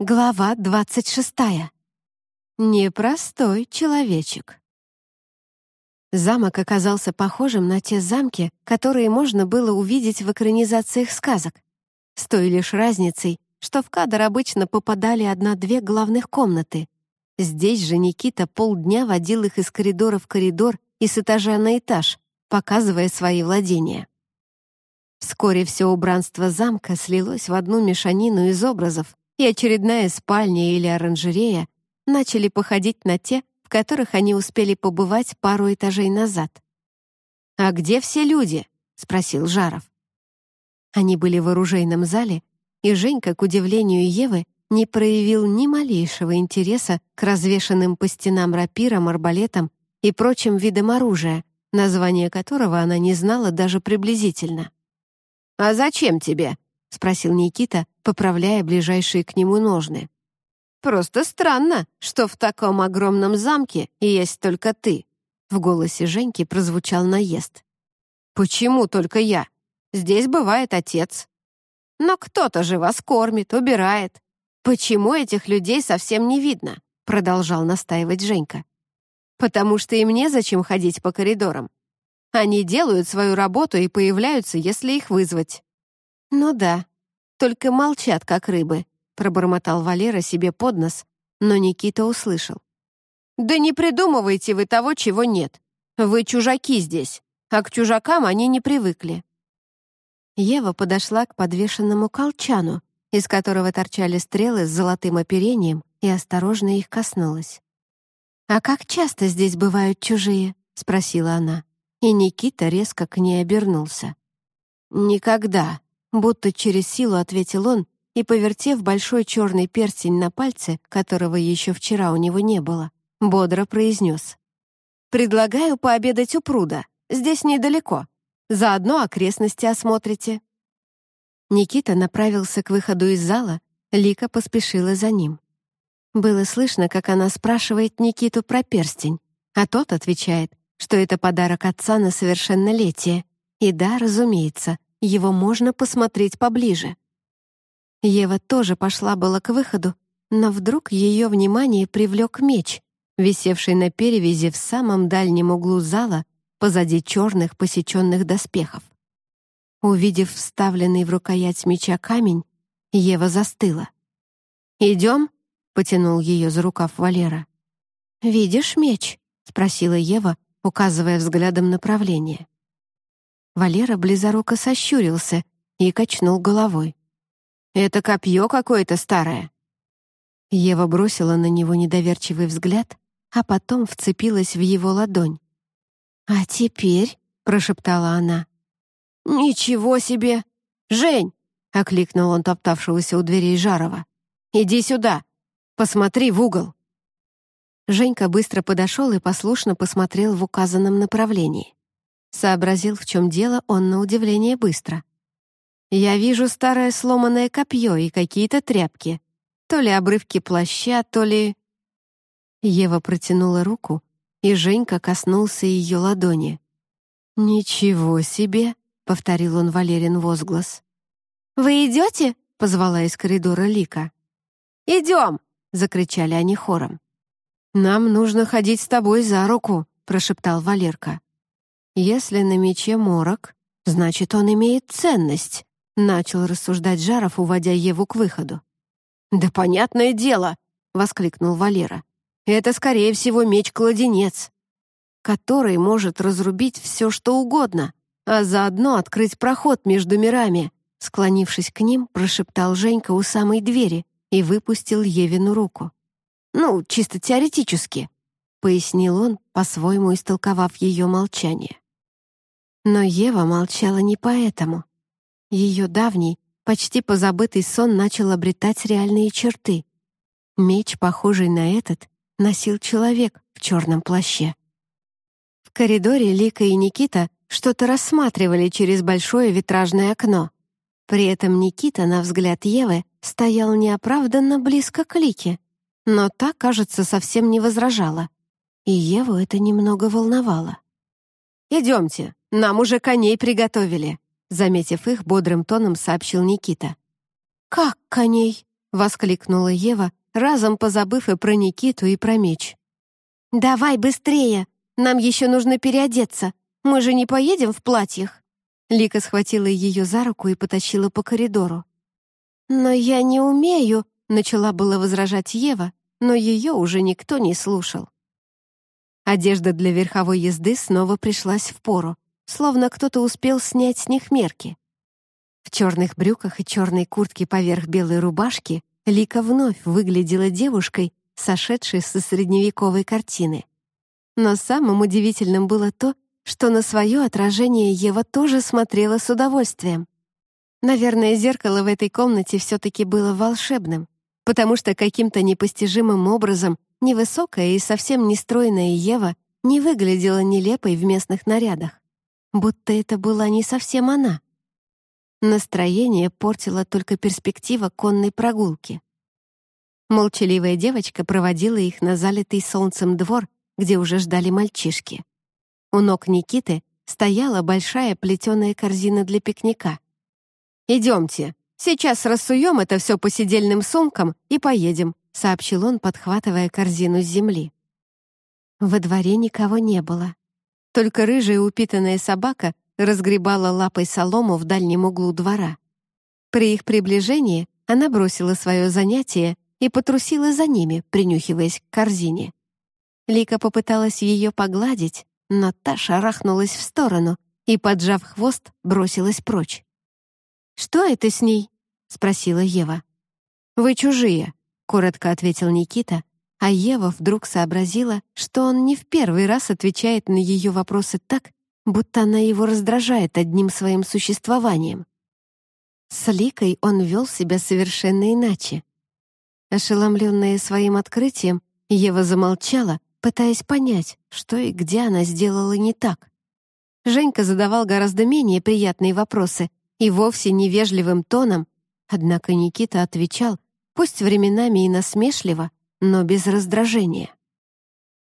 Глава двадцать шестая. Непростой человечек. Замок оказался похожим на те замки, которые можно было увидеть в экранизациях сказок. С той лишь разницей, что в кадр обычно попадали одна-две главных комнаты. Здесь же Никита полдня водил их из коридора в коридор и с этажа на этаж, показывая свои владения. Вскоре все убранство замка слилось в одну мешанину из образов, и очередная спальня или оранжерея начали походить на те, в которых они успели побывать пару этажей назад. «А где все люди?» — спросил Жаров. Они были в оружейном зале, и Женька, к удивлению Евы, не проявил ни малейшего интереса к развешанным по стенам рапирам, арбалетам и прочим видам оружия, название которого она не знала даже приблизительно. «А зачем тебе?» — спросил Никита, поправляя ближайшие к нему ножны. «Просто странно, что в таком огромном замке есть только ты». В голосе Женьки прозвучал наезд. «Почему только я? Здесь бывает отец. Но кто-то же вас кормит, убирает. Почему этих людей совсем не видно?» Продолжал настаивать Женька. «Потому что им незачем ходить по коридорам. Они делают свою работу и появляются, если их вызвать». «Ну да, только молчат, как рыбы», пробормотал Валера себе под нос, но Никита услышал. «Да не придумывайте вы того, чего нет. Вы чужаки здесь, а к чужакам они не привыкли». Ева подошла к подвешенному колчану, из которого торчали стрелы с золотым оперением, и осторожно их коснулась. «А как часто здесь бывают чужие?» — спросила она, и Никита резко к ней обернулся. «Никогда», — будто через силу ответил он и, повертев большой черный перстень на пальце, которого еще вчера у него не было, бодро произнес. «Предлагаю пообедать у пруда. Здесь недалеко. Заодно окрестности осмотрите». Никита направился к выходу из зала, Лика поспешила за ним. Было слышно, как она спрашивает Никиту про перстень, а тот отвечает, что это подарок отца на совершеннолетие. И да, разумеется, его можно посмотреть поближе. Ева тоже пошла было к выходу, но вдруг ее внимание привлек меч, висевший на перевязи в самом дальнем углу зала позади черных посеченных доспехов. Увидев вставленный в рукоять меча камень, Ева застыла. «Идем?» — потянул ее за рукав Валера. «Видишь меч?» — спросила Ева, указывая взглядом направление. Валера близоруко сощурился и качнул головой. Это копье какое-то старое». Ева бросила на него недоверчивый взгляд, а потом вцепилась в его ладонь. «А теперь?» — прошептала она. «Ничего себе! Жень!» — окликнул он топтавшегося у дверей Жарова. «Иди сюда! Посмотри в угол!» Женька быстро подошел и послушно посмотрел в указанном направлении. Сообразил, в чем дело, он на удивление быстро. Я вижу старое сломанное копье и какие-то тряпки. То ли обрывки плаща, то ли... Ева протянула руку, и Женька коснулся ее ладони. «Ничего себе!» — повторил он Валерин возглас. «Вы идете?» — позвала из коридора Лика. «Идем!» — закричали они хором. «Нам нужно ходить с тобой за руку», — прошептал Валерка. «Если на мече морок, значит, он имеет ценность», Начал рассуждать Жаров, уводя Еву к выходу. «Да понятное дело!» — воскликнул Валера. «Это, скорее всего, меч-кладенец, который может разрубить все, что угодно, а заодно открыть проход между мирами», склонившись к ним, прошептал Женька у самой двери и выпустил Евину руку. «Ну, чисто теоретически», — пояснил он, по-своему истолковав ее молчание. Но Ева молчала не поэтому. Ее давний, почти позабытый сон начал обретать реальные черты. Меч, похожий на этот, носил человек в черном плаще. В коридоре Лика и Никита что-то рассматривали через большое витражное окно. При этом Никита, на взгляд Евы, стоял неоправданно близко к Лике, но та, кажется, совсем не возражала. И Еву это немного волновало. «Идемте, нам уже коней приготовили», Заметив их, бодрым тоном сообщил Никита. «Как коней?» — воскликнула Ева, разом позабыв и про Никиту, и про меч. «Давай быстрее! Нам еще нужно переодеться. Мы же не поедем в платьях!» Лика схватила ее за руку и потащила по коридору. «Но я не умею», — начала было возражать Ева, но ее уже никто не слушал. Одежда для верховой езды снова пришлась в пору, словно кто-то успел снять с них мерки. В черных брюках и черной куртке поверх белой рубашки Лика вновь выглядела девушкой, сошедшей со средневековой картины. Но самым удивительным было то, что на свое отражение Ева тоже смотрела с удовольствием. Наверное, зеркало в этой комнате все-таки было волшебным, потому что каким-то непостижимым образом невысокая и совсем не стройная Ева не выглядела нелепой в местных нарядах, будто это была не совсем она. Настроение портила только перспектива конной прогулки. Молчаливая девочка проводила их на залитый солнцем двор, где уже ждали мальчишки. У ног Никиты стояла большая плетеная корзина для пикника. «Идемте, сейчас рассуем это все по сидельным сумкам и поедем», сообщил он, подхватывая корзину с земли. Во дворе никого не было. Только рыжая упитанная собака разгребала лапой солому в дальнем углу двора. При их приближении она бросила свое занятие и потрусила за ними, принюхиваясь к корзине. Лика попыталась ее погладить, но та шарахнулась в сторону и, поджав хвост, бросилась прочь. «Что это с ней?» — спросила Ева. «Вы чужие», — коротко ответил Никита, а Ева вдруг сообразила, что он не в первый раз отвечает на ее вопросы так, будто она его раздражает одним своим существованием. С Ликой он вел себя совершенно иначе. Ошеломленная своим открытием, Ева замолчала, пытаясь понять, что и где она сделала не так. Женька задавал гораздо менее приятные вопросы и вовсе невежливым тоном, однако Никита отвечал, пусть временами и насмешливо, но без раздражения.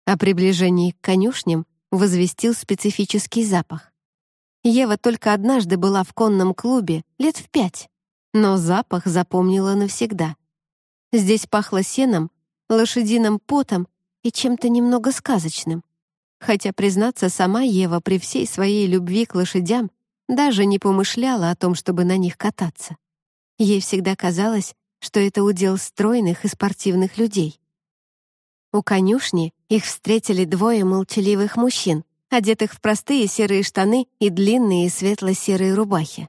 О приближении к конюшням возвестил специфический запах. Ева только однажды была в конном клубе, лет в пять, но запах запомнила навсегда. Здесь пахло сеном, лошадиным потом и чем-то немного сказочным. Хотя, признаться, сама Ева при всей своей любви к лошадям даже не помышляла о том, чтобы на них кататься. Ей всегда казалось, что это удел стройных и спортивных людей. У конюшни их встретили двое молчаливых мужчин, одетых в простые серые штаны и длинные светло-серые рубахи.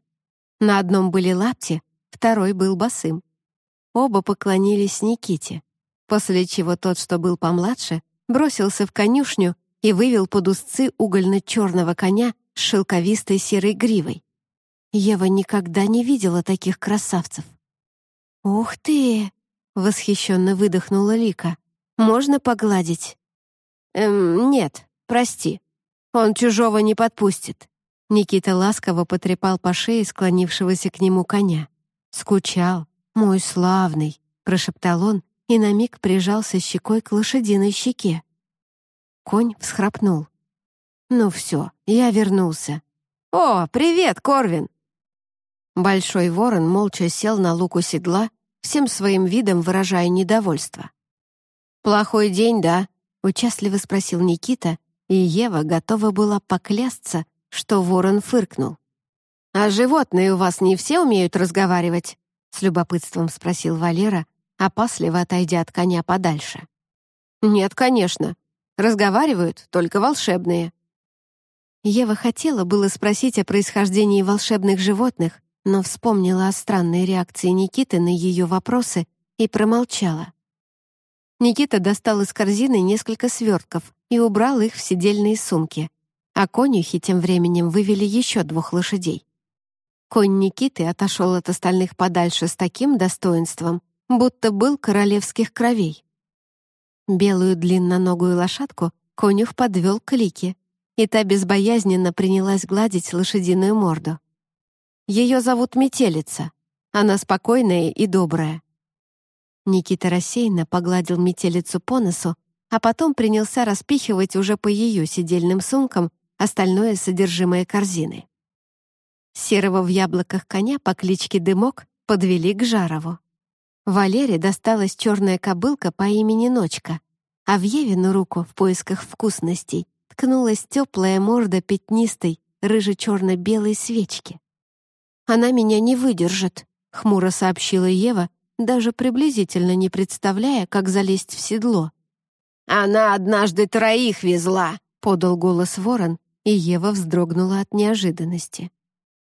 На одном были лапти, второй был босым. Оба поклонились Никите, после чего тот, что был помладше, бросился в конюшню и вывел под узцы угольно-черного коня с шелковистой серой гривой. Ева никогда не видела таких красавцев. «Ух ты!» — восхищенно выдохнула Лика. Можно погладить?» «Эм, нет, прости. Он чужого не подпустит». Никита ласково потрепал по шее склонившегося к нему коня. «Скучал, мой славный», — прошептал он и на миг прижался щекой к лошадиной щеке. Конь всхрапнул. «Ну все, я вернулся». «О, привет, Корвин!» Большой ворон молча сел на луку седла, всем своим видом выражая недовольство. «Плохой день, да?» — участливо спросил Никита, и Ева готова была поклясться, что ворон фыркнул. «А животные у вас не все умеют разговаривать?» — с любопытством спросил Валера, опасливо отойдя от коня подальше. «Нет, конечно. Разговаривают только волшебные». Ева хотела было спросить о происхождении волшебных животных, но вспомнила о странной реакции Никиты на ее вопросы и промолчала. Никита достал из корзины несколько свертков и убрал их в сидельные сумки, а конюхи тем временем вывели еще двух лошадей. Конь Никиты отошел от остальных подальше с таким достоинством, будто был королевских кровей. Белую длинноногую лошадку конюх подвел к Лике, и та безбоязненно принялась гладить лошадиную морду. Ее зовут Метелица. Она спокойная и добрая. Никита рассеянно погладил метелицу по носу, а потом принялся распихивать уже по ее сидельным сумкам остальное содержимое корзины. Серого в яблоках коня по кличке Дымок подвели к Жарову. Валере досталась черная кобылка по имени Ночка, а в Евину руку в поисках вкусностей ткнулась теплая морда пятнистой, рыже-черно-белой свечки. «Она меня не выдержит», — хмуро сообщила Ева, даже приблизительно не представляя, как залезть в седло. «Она однажды троих везла», — подал голос ворон, и Ева вздрогнула от неожиданности.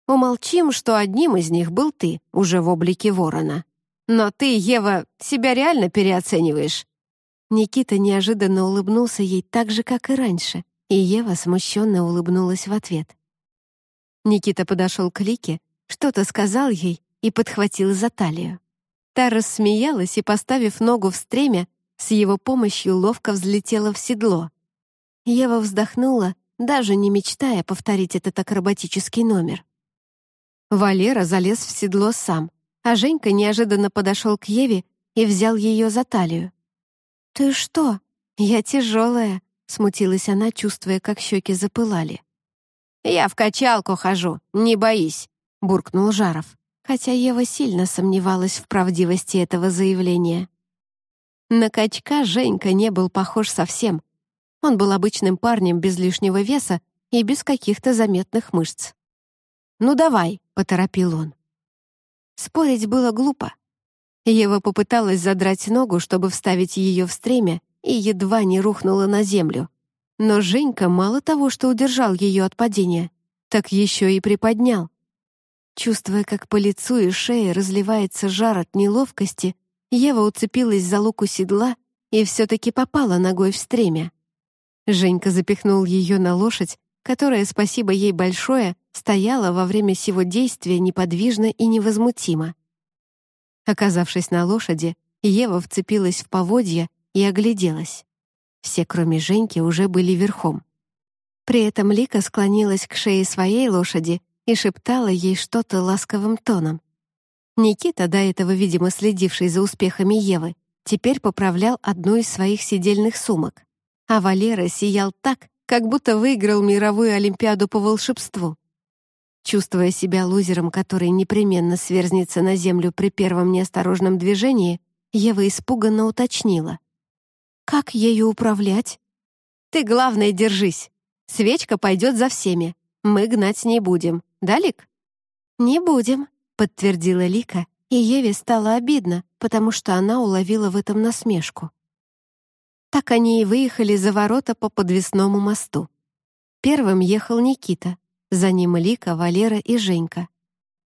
«Умолчим, что одним из них был ты, уже в облике ворона. Но ты, Ева, себя реально переоцениваешь». Никита неожиданно улыбнулся ей так же, как и раньше, и Ева смущенно улыбнулась в ответ. Никита подошел к Лике, что-то сказал ей и подхватил за талию. Та рассмеялась и, поставив ногу в стремя, с его помощью ловко взлетела в седло. Ева вздохнула, даже не мечтая повторить этот акробатический номер. Валера залез в седло сам, а Женька неожиданно подошел к Еве и взял ее за талию. «Ты что? Я тяжелая», — смутилась она, чувствуя, как щеки запылали. «Я в качалку хожу, не боись», — буркнул Жаров хотя Ева сильно сомневалась в правдивости этого заявления. На качка Женька не был похож совсем. Он был обычным парнем без лишнего веса и без каких-то заметных мышц. «Ну давай», — поторопил он. Спорить было глупо. Ева попыталась задрать ногу, чтобы вставить ее в стремя, и едва не рухнула на землю. Но Женька мало того, что удержал ее от падения, так еще и приподнял. Чувствуя, как по лицу и шее разливается жар от неловкости, Ева уцепилась за луку седла и все-таки попала ногой в стремя. Женька запихнул ее на лошадь, которая, спасибо ей большое, стояла во время сего действия неподвижно и невозмутимо. Оказавшись на лошади, Ева вцепилась в поводья и огляделась. Все, кроме Женьки, уже были верхом. При этом Лика склонилась к шее своей лошади и шептала ей что-то ласковым тоном. Никита, до этого, видимо, следивший за успехами Евы, теперь поправлял одну из своих сидельных сумок. А Валера сиял так, как будто выиграл мировую олимпиаду по волшебству. Чувствуя себя лузером, который непременно сверзнется на землю при первом неосторожном движении, Ева испуганно уточнила. «Как ею управлять?» «Ты, главное, держись. Свечка пойдет за всеми. Мы гнать не будем. Да, Лик?» «Не будем», — подтвердила Лика, и Еве стало обидно, потому что она уловила в этом насмешку. Так они и выехали за ворота по подвесному мосту. Первым ехал Никита, за ним Лика, Валера и Женька.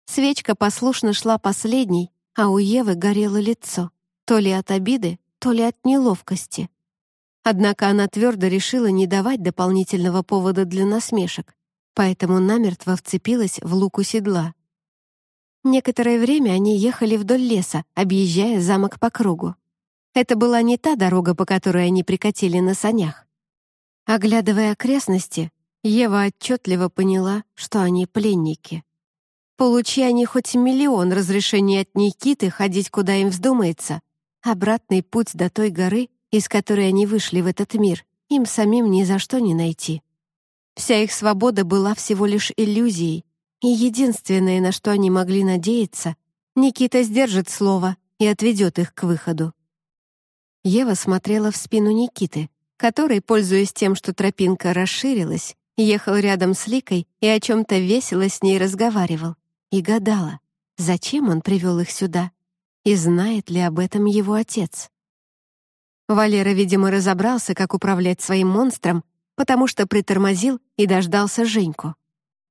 Свечка послушно шла последней, а у Евы горело лицо, то ли от обиды, то ли от неловкости. Однако она твердо решила не давать дополнительного повода для насмешек поэтому намертво вцепилась в луку седла. Некоторое время они ехали вдоль леса, объезжая замок по кругу. Это была не та дорога, по которой они прикатили на санях. Оглядывая окрестности, Ева отчетливо поняла, что они пленники. Получи они хоть миллион разрешений от Никиты ходить, куда им вздумается, обратный путь до той горы, из которой они вышли в этот мир, им самим ни за что не найти. Вся их свобода была всего лишь иллюзией, и единственное, на что они могли надеяться, Никита сдержит слово и отведет их к выходу. Ева смотрела в спину Никиты, который, пользуясь тем, что тропинка расширилась, ехал рядом с Ликой и о чем-то весело с ней разговаривал, и гадала, зачем он привел их сюда, и знает ли об этом его отец. Валера, видимо, разобрался, как управлять своим монстром, потому что притормозил и дождался Женьку.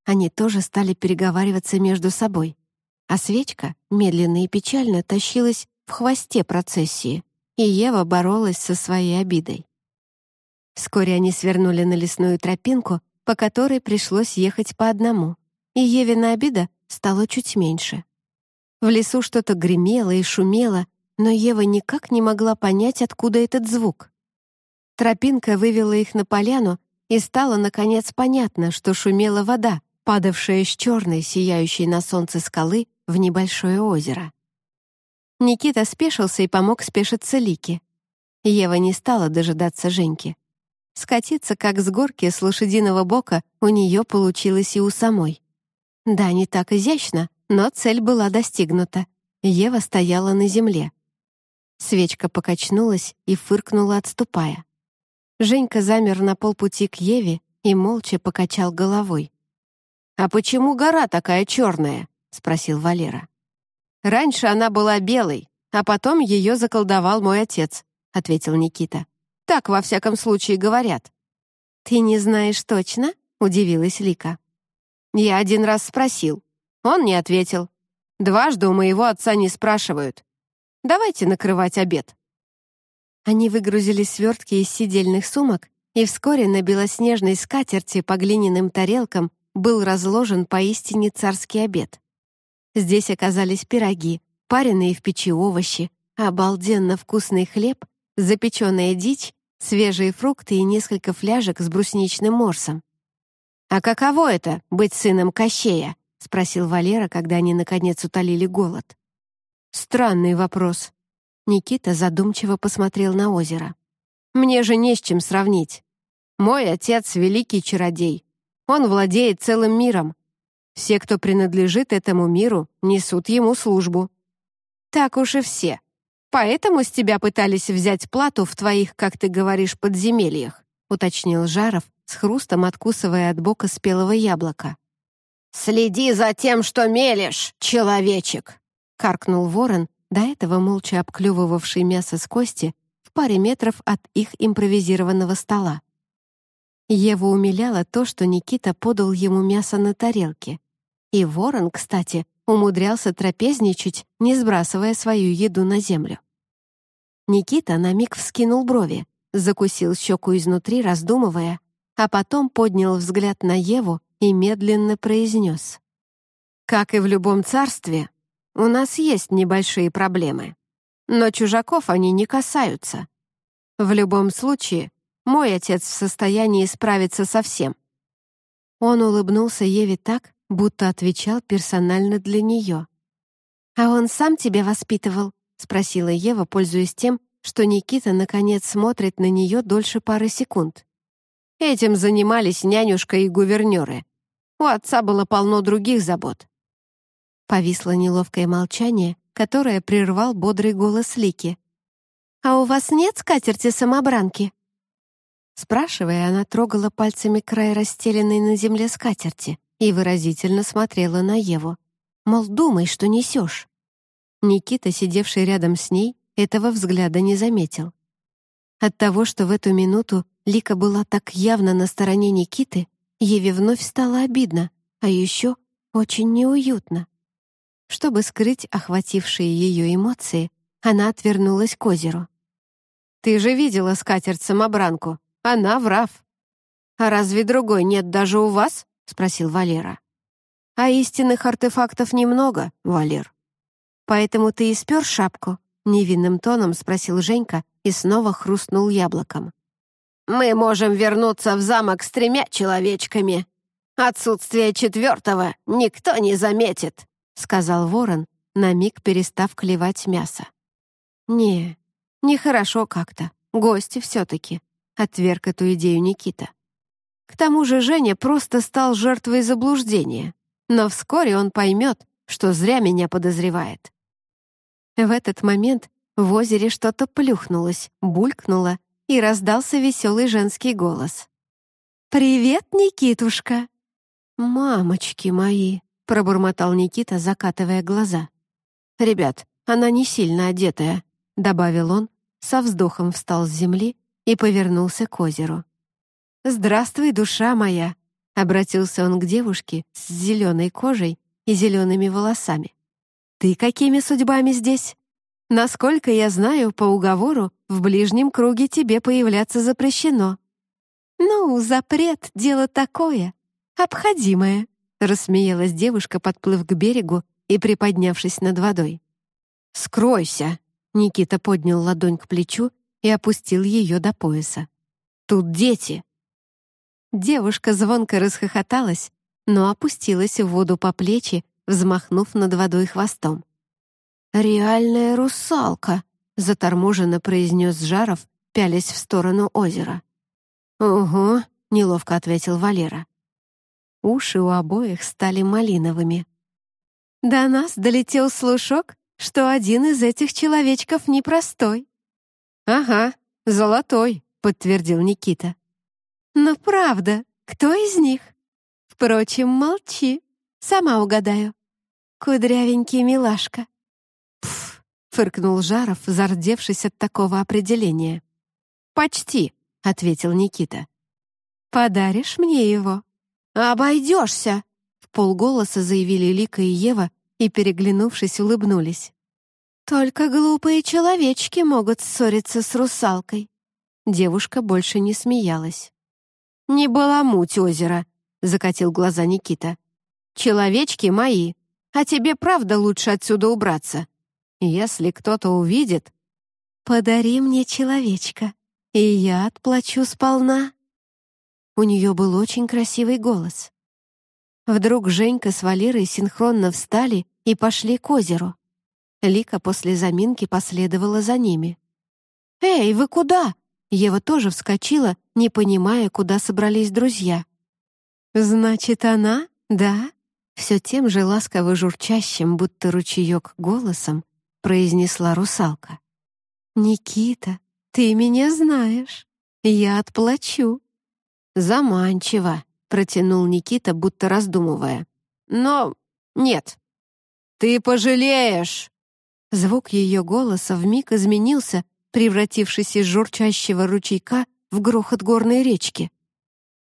Они тоже стали переговариваться между собой. А свечка медленно и печально тащилась в хвосте процессии, и Ева боролась со своей обидой. Вскоре они свернули на лесную тропинку, по которой пришлось ехать по одному, и Евина обида стала чуть меньше. В лесу что-то гремело и шумело, но Ева никак не могла понять, откуда этот звук. Тропинка вывела их на поляну, и стало, наконец, понятно, что шумела вода, падавшая с черной, сияющей на солнце скалы в небольшое озеро. Никита спешился и помог спешиться Лике. Ева не стала дожидаться Женьки. Скатиться, как с горки с лошадиного бока, у нее получилось и у самой. Да, не так изящно, но цель была достигнута. Ева стояла на земле, Свечка покачнулась и фыркнула, отступая. Женька замер на полпути к Еве и молча покачал головой. «А почему гора такая черная?» — спросил Валера. «Раньше она была белой, а потом ее заколдовал мой отец», — ответил Никита. «Так, во всяком случае, говорят». «Ты не знаешь точно?» — удивилась Лика. «Я один раз спросил. Он не ответил. Дважды у моего отца не спрашивают. Давайте накрывать обед». Они выгрузили свертки из сидельных сумок, и вскоре на белоснежной скатерти по глиняным тарелкам был разложен поистине царский обед. Здесь оказались пироги, пареные в печи овощи, обалденно вкусный хлеб, запеченная дичь, свежие фрукты и несколько фляжек с брусничным морсом. «А каково это — быть сыном Кощея?» — спросил Валера, когда они, наконец, утолили голод. «Странный вопрос». Никита задумчиво посмотрел на озеро. «Мне же не с чем сравнить. Мой отец — великий чародей. Он владеет целым миром. Все, кто принадлежит этому миру, несут ему службу. Так уж и все. Поэтому с тебя пытались взять плату в твоих, как ты говоришь, подземельях», уточнил Жаров, с хрустом откусывая от бока спелого яблока. «Следи за тем, что мелешь, человечек!» — каркнул ворон, до этого молча обклювывавший мясо с кости в паре метров от их импровизированного стола. Еву умиляло то, что Никита подал ему мясо на тарелке. И ворон, кстати, умудрялся трапезничать, не сбрасывая свою еду на землю. Никита на миг вскинул брови, закусил щеку изнутри, раздумывая, а потом поднял взгляд на Еву и медленно произнес. «Как и в любом царстве, у нас есть небольшие проблемы, но чужаков они не касаются. В любом случае, мой отец в состоянии справиться со всем». Он улыбнулся Еве так, будто отвечал персонально для нее. «А он сам тебя воспитывал?» — спросила Ева, пользуясь тем, что Никита наконец смотрит на нее дольше пары секунд. Этим занимались нянюшка и гувернеры. У отца было полно других забот. Повисло неловкое молчание, которое прервал бодрый голос Лики. «А у вас нет скатерти-самобранки?» Спрашивая, она трогала пальцами край расстеленной на земле скатерти и выразительно смотрела на Еву. Мол, думай, что несешь. Никита, сидевший рядом с ней, этого взгляда не заметил. От того, что в эту минуту Лика была так явно на стороне Никиты, Еве вновь стало обидно, а еще очень неуютно. Чтобы скрыть охватившие ее эмоции, она отвернулась к озеру. «Ты же видела скатерть-самобранку», она врав. «А разве другой нет даже у вас?» — спросил Валера. «А истинных артефактов немного, Валер. Поэтому ты и спер шапку?» — невинным тоном спросил Женька и снова хрустнул яблоком. «Мы можем вернуться в замок с тремя человечками. Отсутствие четвертого никто не заметит», — сказал ворон, на миг перестав клевать мясо. «Не, нехорошо как-то. Гости все-таки», отверг эту идею Никита. К тому же Женя просто стал жертвой заблуждения, но вскоре он поймет, что зря меня подозревает. В этот момент в озере что-то плюхнулось, булькнуло, и раздался веселый женский голос. «Привет, Никитушка!» «Мамочки мои!» — пробормотал Никита, закатывая глаза. «Ребят, она не сильно одетая», — добавил он, со вздохом встал с земли и повернулся к озеру. «Здравствуй, душа моя!» — обратился он к девушке с зеленой кожей и зелеными волосами. «Ты какими судьбами здесь? Насколько я знаю, по уговору в ближнем круге тебе появляться запрещено». «Ну, запрет — дело такое, обходимое», — рассмеялась девушка, подплыв к берегу и приподнявшись над водой. «Скройся!» — Никита поднял ладонь к плечу и опустил ее до пояса. «Тут дети!» Девушка звонко расхохоталась, но опустилась в воду по плечи, взмахнув над водой хвостом. «Реальная русалка!» — заторможенно произнес Жаров, пялясь в сторону озера. «Угу», — неловко ответил Валера. Уши у обоих стали малиновыми. «До нас долетел слушок, что один из этих человечков непростой». «Ага, золотой», — подтвердил Никита. «Но правда, кто из них? Впрочем, молчи, сама угадаю. Кудрявенький милашка». «Пф», — фыркнул Жаров, зардевшись от такого определения. «Почти», — ответил Никита. «Подаришь мне его?» «Обойдешься!» — в полголоса заявили Лика и Ева и, переглянувшись, улыбнулись. «Только глупые человечки могут ссориться с русалкой». Девушка больше не смеялась. «Не баламуть озеро», — закатил глаза Никита. «Человечки мои, а тебе правда лучше отсюда убраться. Если кто-то увидит...» «Подари мне человечка, и я отплачу сполна». У нее был очень красивый голос. Вдруг Женька с Валерой синхронно встали и пошли к озеру. Лика после заминки последовала за ними. «Эй, вы куда?» Ева тоже вскочила, не понимая, куда собрались друзья. «Значит, она, да?» Все тем же ласково журчащим, будто ручеек голосом, произнесла русалка. «Никита, ты меня знаешь. Я отплачу». «Заманчиво», — протянул Никита, будто раздумывая. «Но нет». «Ты пожалеешь!» Звук ее голоса вмиг изменился, превратившись из журчащего ручейка в грохот горной речки.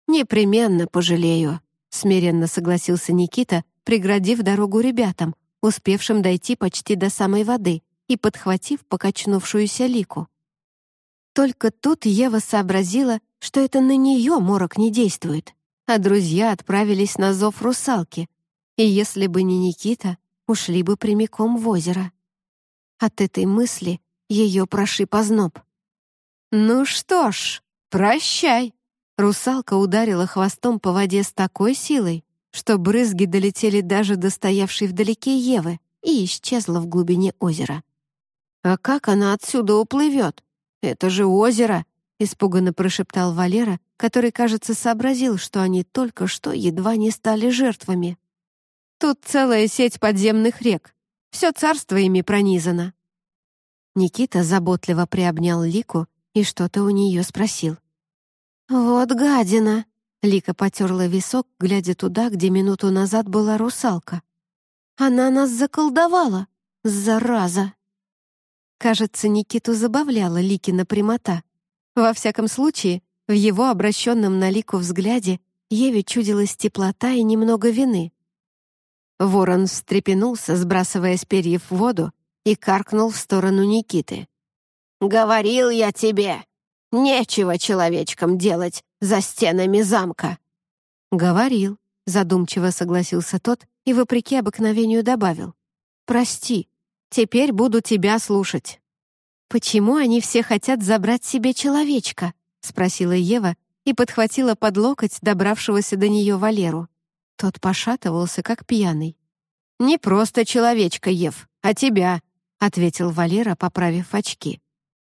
«Непременно пожалею», — смиренно согласился Никита, преградив дорогу ребятам, успевшим дойти почти до самой воды и подхватив покачнувшуюся лику. Только тут Ева сообразила, что это на нее морок не действует, а друзья отправились на зов русалки, и если бы не Никита, ушли бы прямиком в озеро. От этой мысли ее прошиб озноб. «Ну что ж, прощай!» Русалка ударила хвостом по воде с такой силой, что брызги долетели даже до стоявшей вдалеке Евы и исчезла в глубине озера. «А как она отсюда уплывет? Это же озеро!» — испуганно прошептал Валера, который, кажется, сообразил, что они только что едва не стали жертвами. «Тут целая сеть подземных рек. Все царство ими пронизано». Никита заботливо приобнял Лику и что-то у нее спросил. «Вот гадина!» — Лика потерла висок, глядя туда, где минуту назад была русалка. «Она нас заколдовала! Зараза!» Кажется, Никиту забавляла Ликина прямота. Во всяком случае, в его обращенном на Лику взгляде Еве чудилась теплота и немного вины. Ворон встрепенулся, сбрасывая с перьев в воду, и каркнул в сторону Никиты. «Говорил я тебе! Нечего человечкам делать за стенами замка!» «Говорил», — задумчиво согласился тот и, вопреки обыкновению, добавил. «Прости, теперь буду тебя слушать». «Почему они все хотят забрать себе человечка?» — спросила Ева и подхватила под локоть добравшегося до нее Валеру. Тот пошатывался, как пьяный. «Не просто человечка, Ев, а тебя», — ответил Валера, поправив очки.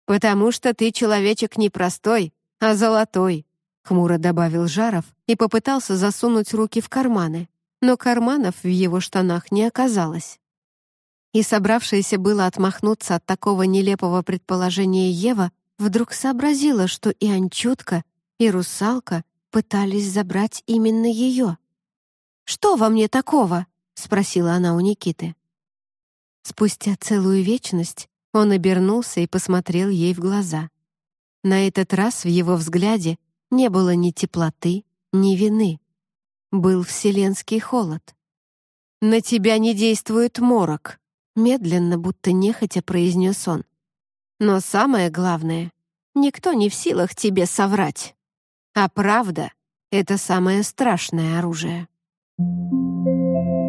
«Потому что ты человечек не простой, а золотой», — хмуро добавил Жаров и попытался засунуть руки в карманы, но карманов в его штанах не оказалось. И собравшаяся было отмахнуться от такого нелепого предположения Ева вдруг сообразила, что и Анчутка, и Русалка пытались забрать именно ее. «Что во мне такого?» — спросила она у Никиты. Спустя целую вечность он обернулся и посмотрел ей в глаза. На этот раз в его взгляде не было ни теплоты, ни вины. Был вселенский холод. «На тебя не действует морок», — медленно, будто нехотя произнес он. «Но самое главное, никто не в силах тебе соврать. А правда — это самое страшное оружие». Thank you.